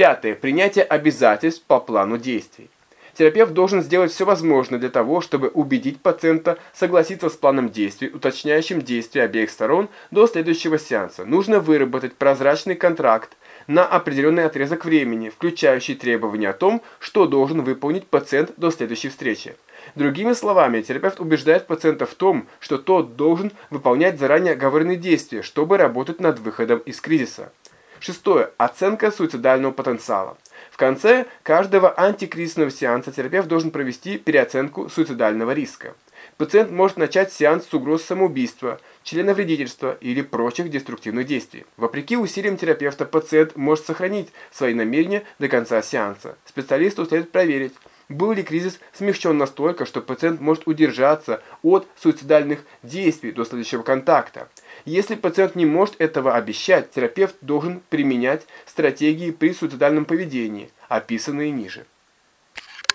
Пятое. Принятие обязательств по плану действий. Терапевт должен сделать все возможное для того, чтобы убедить пациента согласиться с планом действий, уточняющим действия обеих сторон до следующего сеанса. Нужно выработать прозрачный контракт на определенный отрезок времени, включающий требования о том, что должен выполнить пациент до следующей встречи. Другими словами, терапевт убеждает пациента в том, что тот должен выполнять заранее оговоренные действия, чтобы работать над выходом из кризиса. Шестое. Оценка суицидального потенциала. В конце каждого антикризисного сеанса терапевт должен провести переоценку суицидального риска. Пациент может начать сеанс с угроз самоубийства, членовредительства или прочих деструктивных действий. Вопреки усилиям терапевта, пациент может сохранить свои намерения до конца сеанса. Специалисту следует проверить, был ли кризис смягчен настолько, что пациент может удержаться от суицидальных действий до следующего контакта. Если пациент не может этого обещать, терапевт должен применять стратегии при суицидальном поведении, описанные ниже.